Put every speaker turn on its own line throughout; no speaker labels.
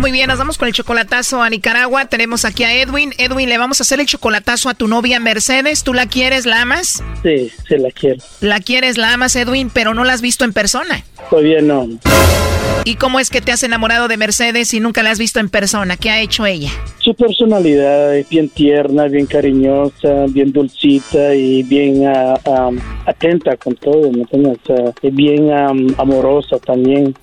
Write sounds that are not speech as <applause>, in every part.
Muy bien, nos vamos con el chocolatazo a Nicaragua. Tenemos aquí a Edwin. Edwin, le vamos a hacer el chocolatazo a tu novia Mercedes. ¿Tú la quieres, la amas?
Sí, sí la quiero.
La quieres, la amas, Edwin, pero no la has visto en persona.
Todavía no.
¿Y cómo es que te has enamorado de Mercedes y nunca la has visto en persona? ¿Qué ha hecho ella?
Su personalidad es bien tierna, bien cariñosa, bien dulcita y bien ah, atenta con todo, ¿me entiendes? es bien amorosa también.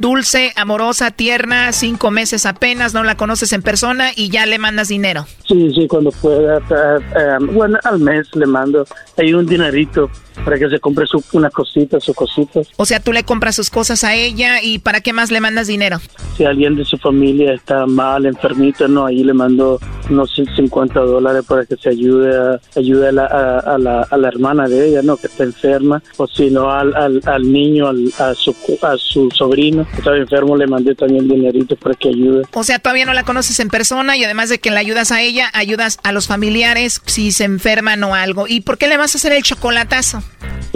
Dulce, amorosa, tierna, cinco meses apenas, no la conoces en persona y ya le mandas dinero.
Sí, sí, cuando pueda. Ah, ah, bueno, al mes le mando ahí un dinerito para que se compre su, unas cositas, sus cositas.
O sea, tú le compras sus cosas a ella y ¿para qué más le mandas dinero?
Si alguien de su familia está mal, enfermito, no, ahí le mando unos 50 dólares para que se ayude a, ayude a la, a, la, a la hermana de ella, ¿no? Que está enferma, o si no al, al, al niño, al, a, su, a su sobrino que estaba enfermo, le mandé también dinerito para que ayude.
O sea, todavía no la conoces en persona y además de que le ayudas a ella, ayudas a los familiares si se enferman o algo. ¿Y por qué le vas a hacer el chocolatazo?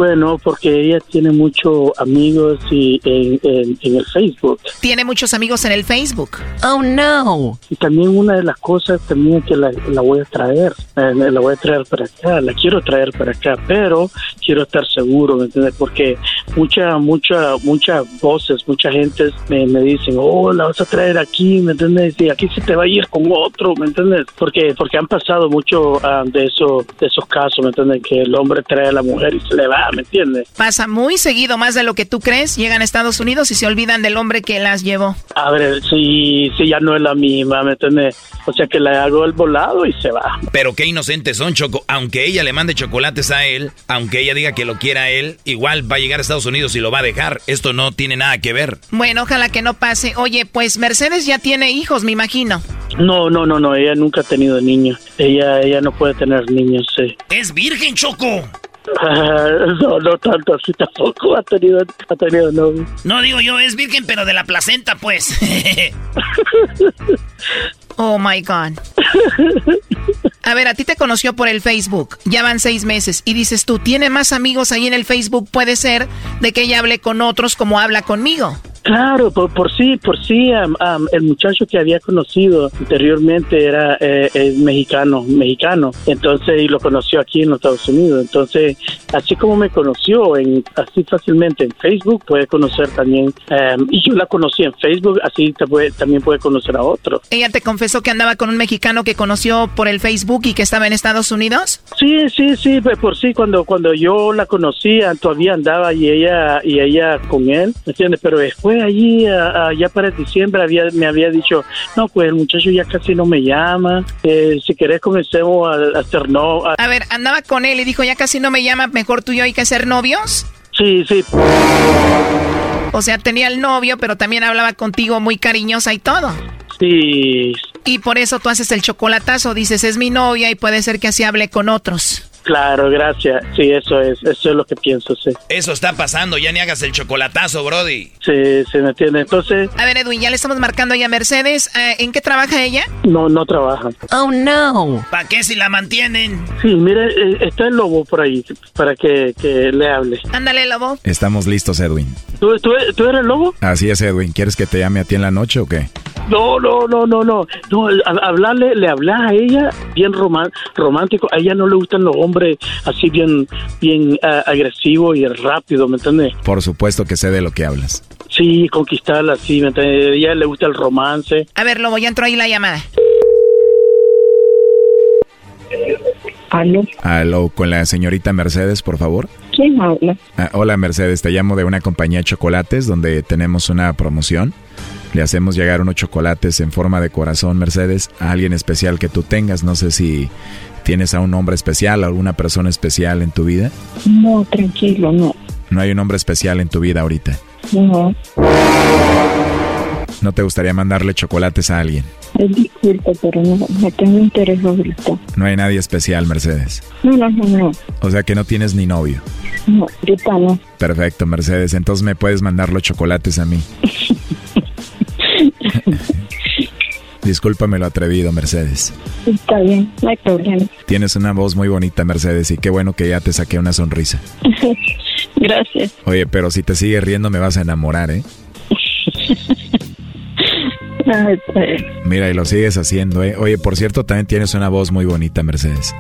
Bueno, porque ella tiene muchos amigos y en, en, el Facebook.
Tiene muchos amigos en el Facebook.
Oh, no.
Y también una de las cosas también que la, la voy a traer, eh, la voy a traer para acá, la quiero traer para acá, pero quiero estar seguro, ¿me entiendes? Porque muchas, muchas, muchas voces, mucha gente me, me dicen, oh, la vas a traer aquí, ¿me entiendes? Y aquí se te va a ir con otro, ¿me entiendes? Porque, porque han pasado mucho ah, de, eso, de esos casos, ¿me entiendes? Que el hombre trae a la mujer y se le va, ¿me entiendes?
Pasa muy seguido, más de lo que tú crees. Llegan a Estados Unidos y se olvidan del hombre que las llevó.
A ver, si, si ya no es la misma, ¿me entiendes? O sea que le hago el volado y se va.
Pero qué inocentes son, Choco. Aunque ella le mande chocolates a él, aunque ella diga que lo quiera a él, igual va a llegar a Estados Unidos y lo va a dejar. Esto no tiene nada que ver.
Bueno, ojalá que no pase. Oye, pues Mercedes ya tiene hijos, me imagino.
No, no, no, no. Ella nunca ha tenido niños. Ella, ella no puede tener niños, sí.
Es virgen, Choco. <laughs>
no, no tanto así tampoco ha tenido, ha tenido novio.
No digo yo, es virgen, pero de la placenta, pues. <laughs>
oh my God. A ver, a ti te conoció por el Facebook, ya van seis meses, y dices tú, tiene más amigos ahí en el Facebook, puede ser de que ella hable con otros como habla conmigo.
Claro, por, por sí, por sí, el muchacho que había conocido anteriormente era eh, mexicano, mexicano, entonces y lo conoció aquí en los Estados Unidos, entonces así como me conoció en así fácilmente en Facebook puede conocer también em, y yo la conocí en Facebook, así también puede conocer a otro.
Ella te confesó que andaba con un mexicano que conoció por el Facebook y que estaba en Estados Unidos.
Sí, sí, sí, pues por sí cuando cuando yo la conocía todavía andaba y ella y ella con él, ¿me entiendes? Pero después allí, ya para diciembre, había, me había dicho, no, pues el muchacho ya casi no me llama, eh, si querés comencemos a, hacer no.
A... ver, andaba con él y dijo, ya casi no me llama, mejor tú y yo hay que ser novios.
Sí, sí.
O sea, tenía el novio, pero también hablaba contigo muy cariñosa y todo.
Sí.
Y por eso tú haces el chocolatazo, dices, es mi novia y puede ser que así hable con otros.
Claro, gracias. Sí, eso es, eso es lo que pienso, sí.
Eso está pasando, ya ni hagas el chocolatazo, Brody.
Sí, se me entiende. Entonces...
A ver, Edwin, ya le estamos marcando ya a Mercedes. Eh, ¿En qué trabaja ella?
No, no trabaja.
Oh, no.
¿Para qué si la mantienen?
Sí, mire, eh, está el lobo por ahí para que, que le hable.
Ándale, lobo.
Estamos listos, Edwin.
¿Tú, tú, tú eres el lobo?
Así es, Edwin. ¿Quieres que te llame a ti en la noche o qué?
No, no, no, no, no. no hablarle, le hablas a ella bien romántico. A ella no le gustan los hombres así bien, bien uh, agresivos y rápido, ¿me entiendes?
Por supuesto que sé de lo que hablas.
Sí, conquistarla, sí, ¿me entiendes? A ella le gusta el romance.
A ver, Lobo, ya entró ahí la llamada.
¿Aló? Aló, con la señorita Mercedes, por favor.
¿Quién habla?
Ah, hola, Mercedes, te llamo de una compañía de chocolates donde tenemos una promoción. Le hacemos llegar unos chocolates en forma de corazón, Mercedes, a alguien especial que tú tengas. No sé si tienes a un hombre especial, alguna persona especial en tu vida.
No, tranquilo, no.
No hay un hombre especial en tu vida ahorita.
No.
¿No te gustaría mandarle chocolates a alguien?
Es disculpa, pero no, no tengo interés ahorita.
No hay nadie especial, Mercedes.
No, no, no, no.
O sea que no tienes ni novio.
No, ahorita no.
Perfecto, Mercedes. Entonces me puedes mandar los chocolates a mí. <laughs> Discúlpame lo atrevido, Mercedes.
Está bien, no hay problema.
Tienes una voz muy bonita, Mercedes, y qué bueno que ya te saqué una sonrisa. <laughs>
Gracias.
Oye, pero si te sigues riendo me vas a enamorar, ¿eh? <laughs> Mira, y lo sigues haciendo, ¿eh? Oye, por cierto, también tienes una voz muy bonita, Mercedes.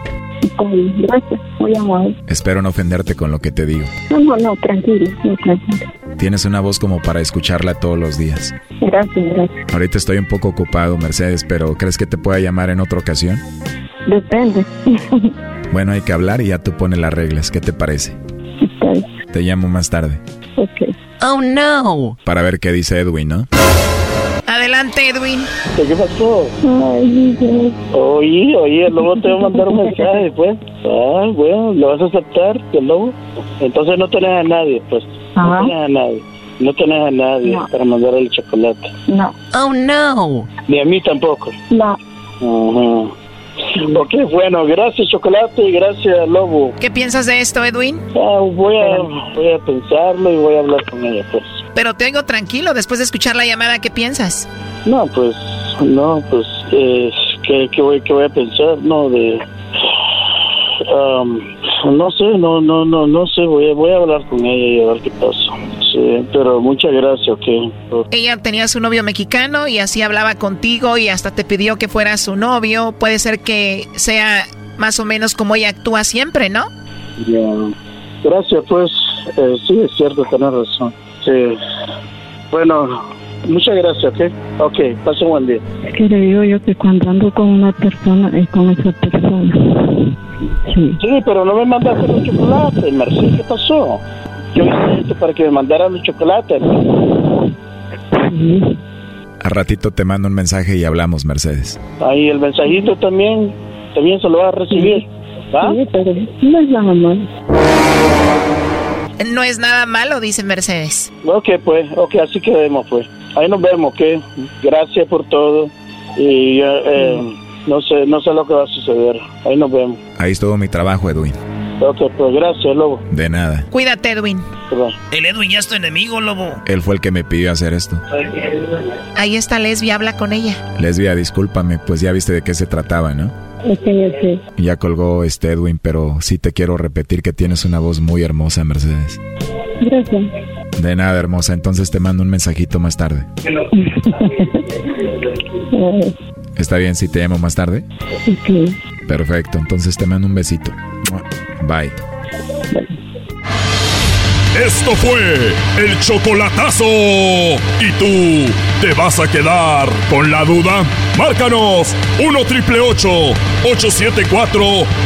Gracias. Muy amable.
Espero no ofenderte con lo que te digo.
No, no, no, tranquilo, no, tranquilo.
Tienes una voz como para escucharla todos los días.
Gracias, gracias.
Ahorita estoy un poco ocupado, Mercedes, pero ¿crees que te pueda llamar en otra ocasión?
Depende.
Bueno, hay que hablar y ya tú pones las reglas. ¿Qué te parece?
Está bien.
Te llamo más tarde.
Ok.
Oh no.
Para ver qué dice Edwin, ¿no?
Adelante, Edwin.
¿Qué pasó?
Ay, Dios.
Oye, oye, el lobo te va a mandar un mensaje, pues. Ah, bueno, ¿lo vas a aceptar, el lobo? Entonces no tenés a nadie, pues. No
Ajá.
tenés a nadie. No tenés a nadie
No.
para mandar el chocolate.
No,
Oh no.
Ni a mí tampoco.
no.
Ajá. Ok, bueno, gracias Chocolate y gracias Lobo.
¿Qué piensas de esto, Edwin?
Ah, voy, a, voy a pensarlo y voy a hablar con ella, pues.
Pero te oigo tranquilo después de escuchar la llamada. ¿Qué piensas?
No, pues, no, pues, eh, ¿qué, qué voy, ¿qué voy a pensar? No, de... am, no sé, no, no, no, no sé, voy a, voy a hablar con ella y a ver qué pasa. Sí, pero muchas gracias, ok.
Ella tenía su novio mexicano y así hablaba contigo y hasta te pidió que fueras su novio. Puede ser que sea más o menos como ella actúa siempre, ¿no?
Ya. Gracias, pues, eh, sí, es cierto, tenés razón. Sí. Bueno, muchas gracias, ok. Ok, pase un buen día.
Es que le digo yo que cuando ando con una persona es con esa persona. Sí.
Sí, pero no me mandaste los chocolates, Mercedes, ¿qué pasó? Yo hice esto para que me mandaran los chocolates.
A ratito te mando un mensaje y hablamos, Mercedes.
Ahí el mensajito también, también se lo vas a recibir. ¿Va?
Sí, pero no es nada malo.
No es nada malo, dice Mercedes.
Ok, pues, ok, así quedemos, pues. Ahí nos vemos, ¿ok? Gracias por todo. Y eh, no sé no sé lo que va a suceder. Ahí nos vemos.
Ahí estuvo mi trabajo, Edwin.
Ok, pues gracias, Lobo.
De nada.
Cuídate, Edwin.
El Edwin ya es tu enemigo, lobo.
Él fue el que me pidió hacer esto.
Ahí está Lesbia, habla con ella.
Lesbia, discúlpame, pues ya viste de qué se trataba, ¿no?
Es que yo sé.
Ya colgó este Edwin, pero sí te quiero repetir que tienes una voz muy hermosa, Mercedes.
Gracias.
De nada, hermosa. Entonces te mando un mensajito más tarde. <laughs> ¿Está bien si te llamo más tarde?
ok.
Perfecto, entonces te mando un besito. Bye.
Esto fue el chocolatazo. ¿Y tú te vas a quedar con la duda? Márcanos 1 triple 874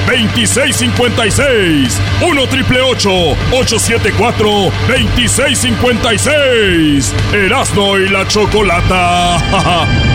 2656. 1 triple 874 2656. Erasno y la chocolata. <laughs>